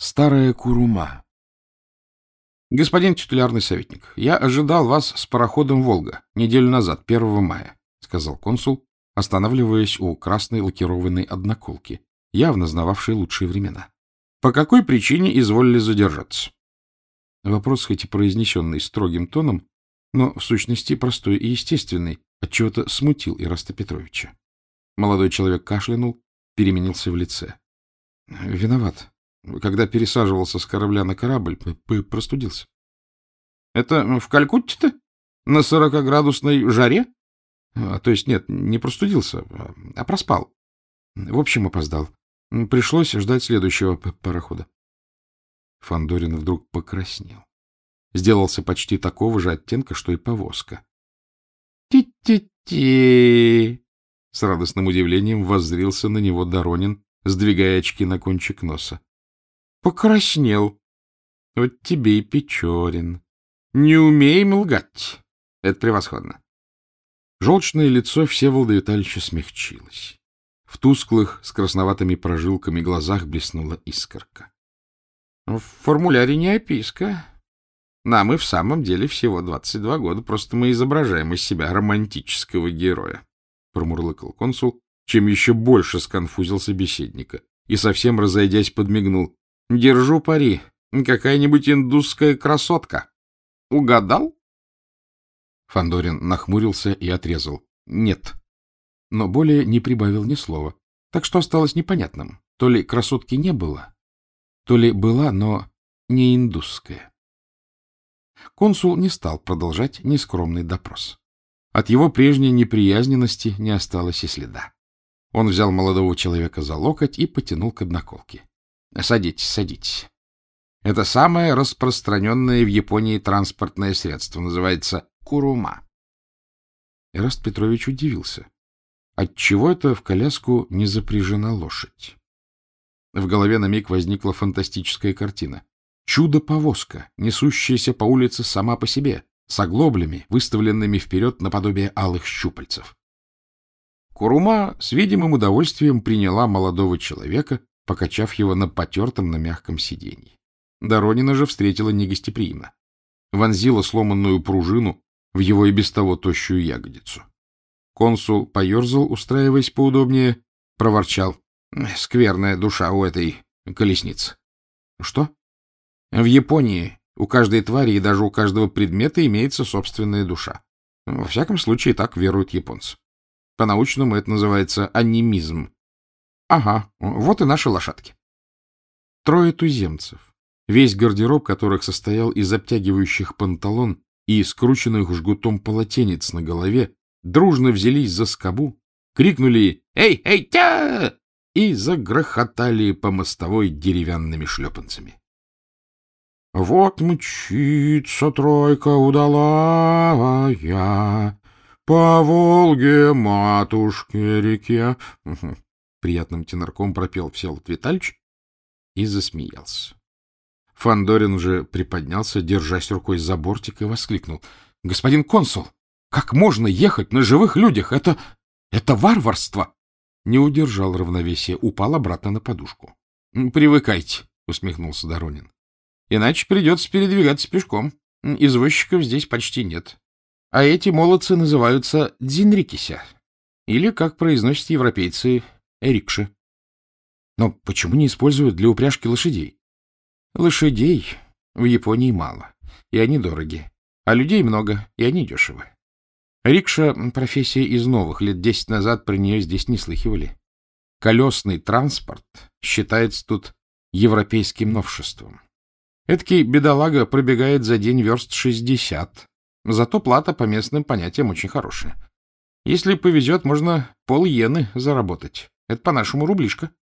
Старая Курума. Господин титулярный советник, я ожидал вас с пароходом «Волга» неделю назад, 1 мая, — сказал консул, останавливаясь у красной лакированной одноколки, явно знававшей лучшие времена. По какой причине изволили задержаться? Вопрос, хоть и произнесенный строгим тоном, но в сущности простой и естественный, отчего-то смутил Ираста Петровича. Молодой человек кашлянул, переменился в лице. — Виноват, когда пересаживался с корабля на корабль, простудился. — Это в Калькутте-то? На сорокоградусной жаре? А, то есть нет, не простудился, а проспал. В общем, опоздал. Пришлось ждать следующего парохода. Фандорин вдруг покраснел. Сделался почти такого же оттенка, что и повозка. «Ти-ти-ти!» С радостным удивлением воззрился на него Доронин, сдвигая очки на кончик носа. Покраснел. Вот тебе и Печорин. Не умеем лгать. Это превосходно. Желчное лицо Всеволода Витальевича смягчилось. В тусклых, с красноватыми прожилками глазах блеснула искорка. — В формуляре не описка. Нам и в самом деле всего 22 года, просто мы изображаем из себя романтического героя, — промурлыкал консул, чем еще больше сконфузил собеседника, и, совсем разойдясь, подмигнул. Держу пари. Какая-нибудь индусская красотка. Угадал? Фандорин нахмурился и отрезал. Нет. Но более не прибавил ни слова. Так что осталось непонятным. То ли красотки не было, то ли была, но не индусская. Консул не стал продолжать нескромный допрос. От его прежней неприязненности не осталось и следа. Он взял молодого человека за локоть и потянул к одноколке. Садитесь, садитесь. Это самое распространенное в Японии транспортное средство. Называется курума. Эраст Петрович удивился. Отчего это в коляску не запряжена лошадь? В голове на миг возникла фантастическая картина. Чудо-повозка, несущаяся по улице сама по себе, с оглоблями, выставленными вперед наподобие алых щупальцев. Курума с видимым удовольствием приняла молодого человека покачав его на потертом на мягком сиденье. Доронина же встретила негостеприимно. Вонзила сломанную пружину в его и без того тощую ягодицу. Консул поерзал, устраиваясь поудобнее, проворчал. Скверная душа у этой колесницы. Что? В Японии у каждой твари и даже у каждого предмета имеется собственная душа. Во всяком случае, так веруют японцы. По-научному это называется анимизм, Ага, вот и наши лошадки. Трое туземцев, весь гардероб которых состоял из обтягивающих панталон и скрученных жгутом полотенец на голове, дружно взялись за скобу, крикнули «Эй, эй, тя!» и загрохотали по мостовой деревянными шлепанцами. Вот мчится тройка удалая по Волге матушке реке. Приятным тенорком пропел Всеволод Витальевич и засмеялся. Фандорин уже приподнялся, держась рукой за бортик, и воскликнул. — Господин консул, как можно ехать на живых людях? Это... это варварство! Не удержал равновесия, упал обратно на подушку. — Привыкайте, — усмехнулся Доронин. — Иначе придется передвигаться пешком. Извозчиков здесь почти нет. А эти молодцы называются дзинрикися. Или, как произносят европейцы, Эрикши. Но почему не используют для упряжки лошадей? Лошадей в Японии мало, и они дороги, а людей много, и они дешевы. Рикша — профессия из новых, лет десять назад про нее здесь не слыхивали. Колесный транспорт считается тут европейским новшеством. Эдакий бедолага пробегает за день верст шестьдесят, зато плата по местным понятиям очень хорошая. Если повезет, можно пол иены заработать. Это по-нашему рублишка.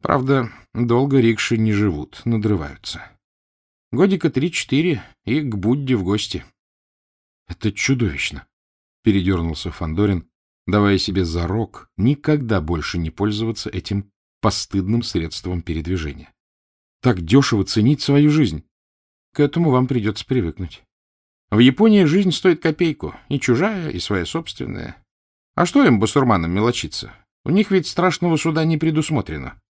Правда, долго рикши не живут, надрываются. Годика три-четыре и к Будде в гости. — Это чудовищно! — передернулся Фандорин, давая себе зарок никогда больше не пользоваться этим постыдным средством передвижения. Так дешево ценить свою жизнь. К этому вам придется привыкнуть. В Японии жизнь стоит копейку, и чужая, и своя собственная. А что им, басурманам, мелочиться? У них ведь страшного суда не предусмотрено.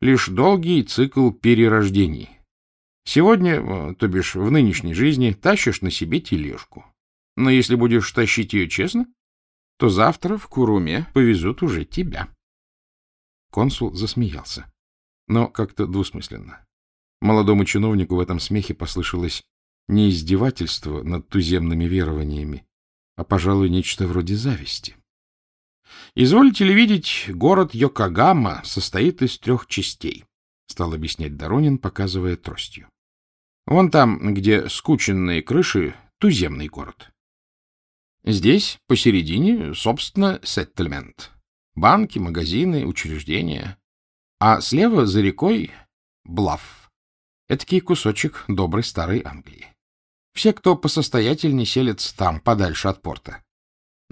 лишь долгий цикл перерождений. Сегодня, э, то бишь в нынешней жизни, тащишь на себе тележку. Но если будешь тащить ее честно, то завтра в Куруме повезут уже тебя. Консул засмеялся, но как-то двусмысленно. Молодому чиновнику в этом смехе послышалось не издевательство над туземными верованиями, а, пожалуй, нечто вроде зависти. «Извольте ли видеть, город Йокогама состоит из трех частей», — стал объяснять Доронин, показывая тростью. «Вон там, где скученные крыши, туземный город. Здесь, посередине, собственно, сеттельмент. Банки, магазины, учреждения. А слева, за рекой, Блаф. Этакий кусочек доброй старой Англии. Все, кто посостоятельнее, селятся там, подальше от порта.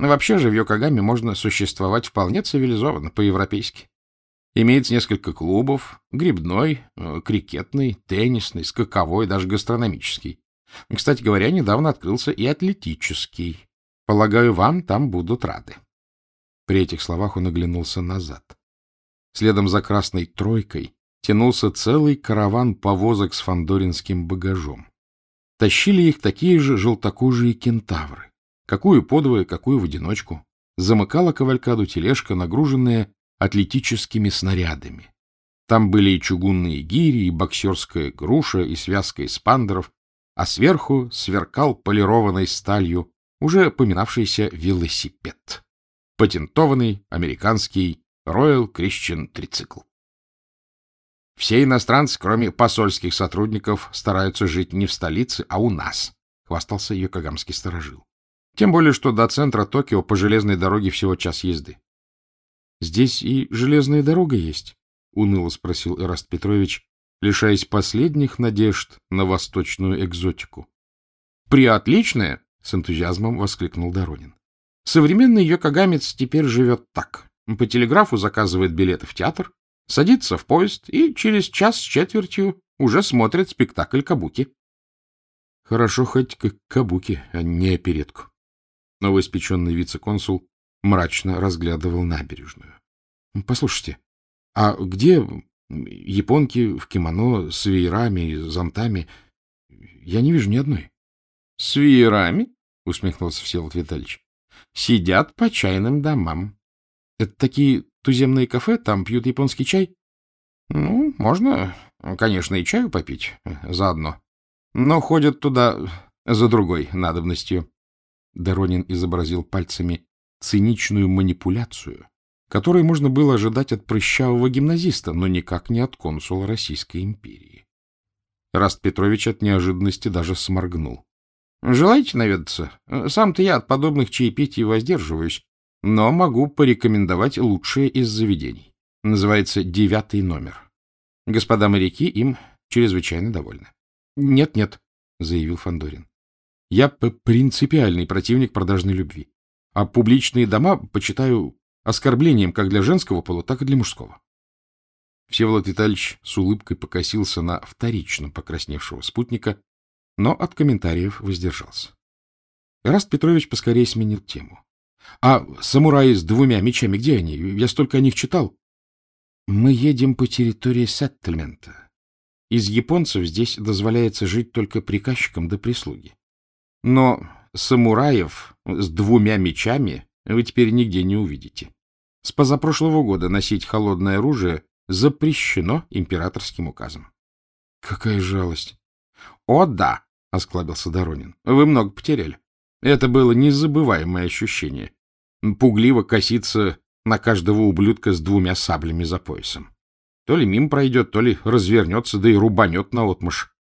Но вообще же в Йокогаме можно существовать вполне цивилизованно, по-европейски. Имеется несколько клубов, грибной, э, крикетный, теннисный, скаковой, даже гастрономический. Кстати говоря, недавно открылся и атлетический. Полагаю, вам там будут рады. При этих словах он оглянулся назад. Следом за красной тройкой тянулся целый караван повозок с фандоринским багажом. Тащили их такие же желтокожие кентавры. Какую подвое, какую в одиночку. Замыкала кавалькаду тележка, нагруженная атлетическими снарядами. Там были и чугунные гири, и боксерская груша, и связка испандеров, а сверху сверкал полированной сталью уже поминавшийся велосипед. Патентованный американский Royal Christian трицикл. Все иностранцы, кроме посольских сотрудников, стараются жить не в столице, а у нас, — хвастался Йокогамский сторожил. Тем более, что до центра Токио по железной дороге всего час езды. — Здесь и железная дорога есть? — уныло спросил Эраст Петрович, лишаясь последних надежд на восточную экзотику. — Приотличная, — с энтузиазмом воскликнул Доронин. Современный йокогамец теперь живет так. По телеграфу заказывает билеты в театр, садится в поезд и через час с четвертью уже смотрит спектакль кабуки. Хорошо хоть как кабуки, а не оперетку. Новоиспеченный вице-консул мрачно разглядывал набережную. — Послушайте, а где японки в кимоно с веерами и зонтами? Я не вижу ни одной. — С веерами? — усмехнулся Всеволод Витальевич. — Сидят по чайным домам. — Это такие туземные кафе? Там пьют японский чай? — Ну, можно, конечно, и чаю попить заодно. Но ходят туда за другой надобностью. Доронин изобразил пальцами циничную манипуляцию, которой можно было ожидать от прыщавого гимназиста, но никак не от консула Российской империи. Раст Петрович от неожиданности даже сморгнул. — Желаете наведаться? Сам-то я от подобных чаепитий воздерживаюсь, но могу порекомендовать лучшее из заведений. Называется «Девятый номер». Господа моряки им чрезвычайно довольны. «Нет, нет», — заявил Фандорин. «Я принципиальный противник продажной любви, а публичные дома почитаю оскорблением как для женского пола, так и для мужского». Всеволод Витальевич с улыбкой покосился на вторично покрасневшего спутника но от комментариев воздержался. Раст Петрович поскорее сменил тему. — А самураи с двумя мечами, где они? Я столько о них читал. — Мы едем по территории сеттельмента. Из японцев здесь дозволяется жить только приказчикам до прислуги. Но самураев с двумя мечами вы теперь нигде не увидите. С позапрошлого года носить холодное оружие запрещено императорским указом. — Какая жалость! — О, да, — осклабился Доронин. — Вы много потеряли. Это было незабываемое ощущение. Пугливо коситься на каждого ублюдка с двумя саблями за поясом. То ли мимо пройдет, то ли развернется, да и рубанет наотмашь.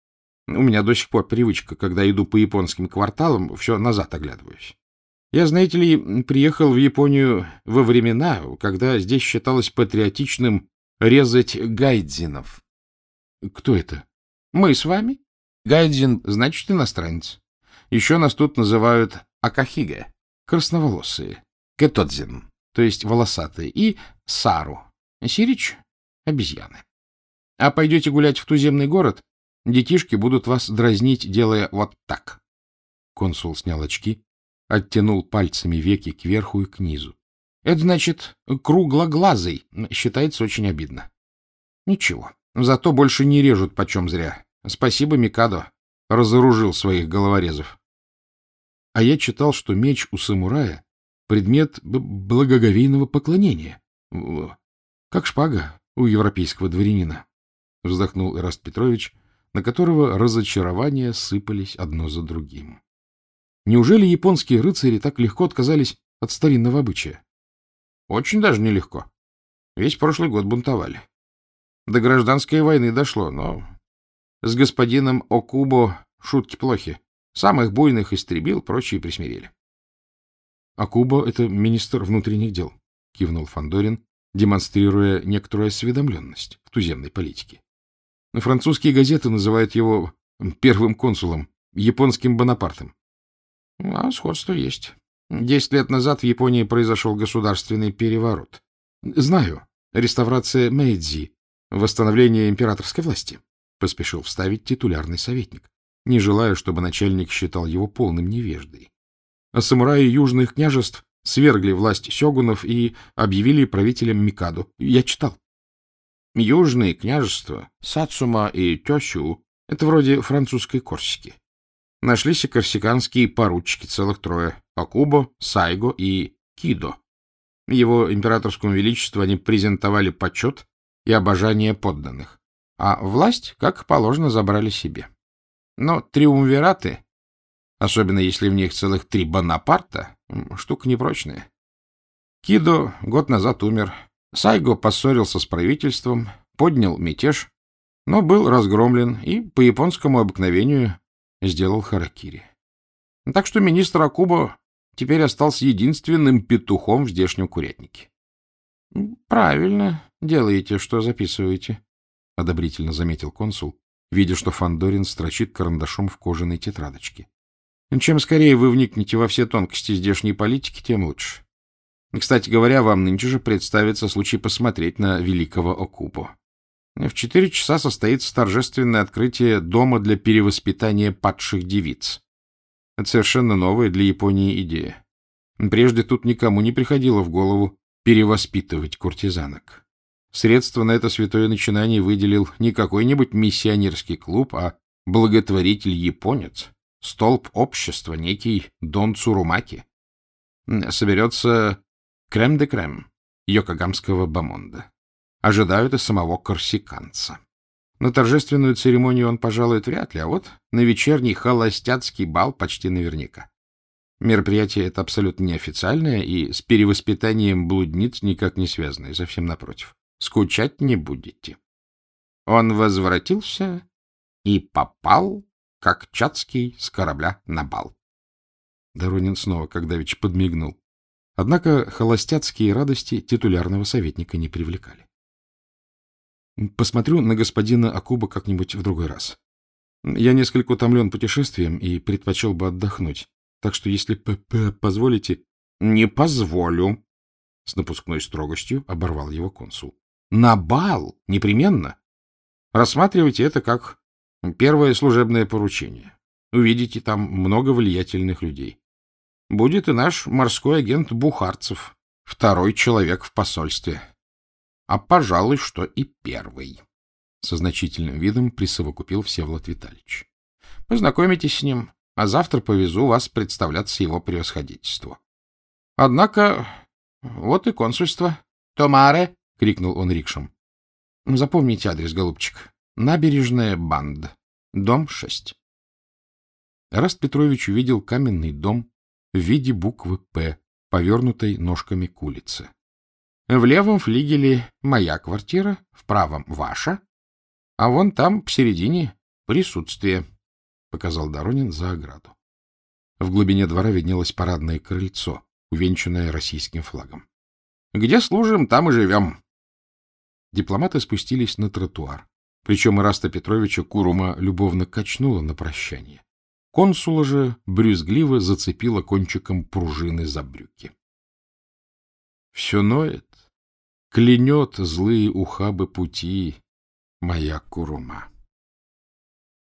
У меня до сих пор привычка, когда иду по японским кварталам, все назад оглядываюсь. Я, знаете ли, приехал в Японию во времена, когда здесь считалось патриотичным резать гайдзинов. — Кто это? — Мы с вами. Гайдзин значит иностранец. Еще нас тут называют Акахиге, красноволосые, Кетодзин, то есть волосатые, и Сару, Сирич — обезьяны. А пойдете гулять в туземный город, детишки будут вас дразнить, делая вот так. Консул снял очки, оттянул пальцами веки кверху и к низу. Это значит круглоглазый, считается очень обидно. Ничего, зато больше не режут почем зря. Спасибо, Микадо, разоружил своих головорезов. А я читал, что меч у самурая — предмет благоговейного поклонения. Как шпага у европейского дворянина. Вздохнул Ираст Петрович, на которого разочарования сыпались одно за другим. Неужели японские рыцари так легко отказались от старинного обычая? Очень даже нелегко. Весь прошлый год бунтовали. До гражданской войны дошло, но с господином Окубо шутки плохи. Самых буйных истребил, прочие присмирили. — Акуба — это министр внутренних дел, — кивнул Фандорин, демонстрируя некоторую осведомленность в туземной политике. Французские газеты называют его первым консулом, японским Бонапартом. А сходство есть. Десять лет назад в Японии произошел государственный переворот. Знаю. Реставрация Мэйдзи, восстановление императорской власти, поспешил вставить титулярный советник, не желая, чтобы начальник считал его полным невеждой. А самураи южных княжеств свергли власть сёгунов и объявили правителем Микаду. Я читал. Южные княжества, Сацума и Тёсю — это вроде французской Корсики. Нашлись и корсиканские поручики, целых трое — Акубо, Сайго и Кидо. Его императорскому величеству они презентовали почет и обожание подданных, а власть, как положено, забрали себе. Но триумвираты, особенно если в них целых три Бонапарта, штука непрочная. Кидо год назад умер, Сайго поссорился с правительством, поднял мятеж, но был разгромлен и по японскому обыкновению сделал харакири. Так что министр Акуба теперь остался единственным петухом в здешнем курятнике. — Правильно делаете, что записываете, — одобрительно заметил консул, видя, что Фандорин строчит карандашом в кожаной тетрадочке. — Чем скорее вы вникнете во все тонкости здешней политики, тем лучше. Кстати говоря, вам нынче же представится случай посмотреть на великого Окупо. В четыре часа состоится торжественное открытие дома для перевоспитания падших девиц. Это совершенно новая для Японии идея. Прежде тут никому не приходило в голову перевоспитывать куртизанок. Средства на это святое начинание выделил не какой-нибудь миссионерский клуб, а благотворитель-японец, столб общества, некий Дон Цурумаки. Соберется крем де крем йокогамского бомонда ожидают и самого корсиканца. На торжественную церемонию он пожалует вряд ли, а вот на вечерний холостяцкий бал почти наверняка. Мероприятие это абсолютно неофициальное и с перевоспитанием блудниц никак не связанное, совсем напротив. Скучать не будете. Он возвратился и попал, как Чацкий, с корабля на бал. Доронин снова, когда Когдавич подмигнул. Однако холостяцкие радости титулярного советника не привлекали. Посмотрю на господина Акуба как-нибудь в другой раз. Я несколько утомлен путешествием и предпочел бы отдохнуть. Так что, если п -п позволите... — Не позволю. С напускной строгостью оборвал его консул. — На бал! Непременно! Рассматривайте это как первое служебное поручение. Увидите там много влиятельных людей. Будет и наш морской агент Бухарцев, второй человек в посольстве а, пожалуй, что и первый. Со значительным видом присовокупил Всеволод Витальевич. Познакомитесь с ним, а завтра повезу вас представляться его превосходительству. Однако, вот и консульство. — Томаре! — крикнул он рикшем. — Запомните адрес, голубчик. Набережная Банд. Дом 6. Раст Петрович увидел каменный дом в виде буквы «П», повернутой ножками к улице. В левом флигеле моя квартира, в правом — ваша, а вон там, посередине, присутствие, — показал Доронин за ограду. В глубине двора виднелось парадное крыльцо, увенчанное российским флагом. — Где служим, там и живем. Дипломаты спустились на тротуар. Причем Ираста Петровича Курума любовно качнула на прощание. Консула же брюзгливо зацепила кончиком пружины за брюки. — Все ноет, Клянет злые ухабы пути моя курума.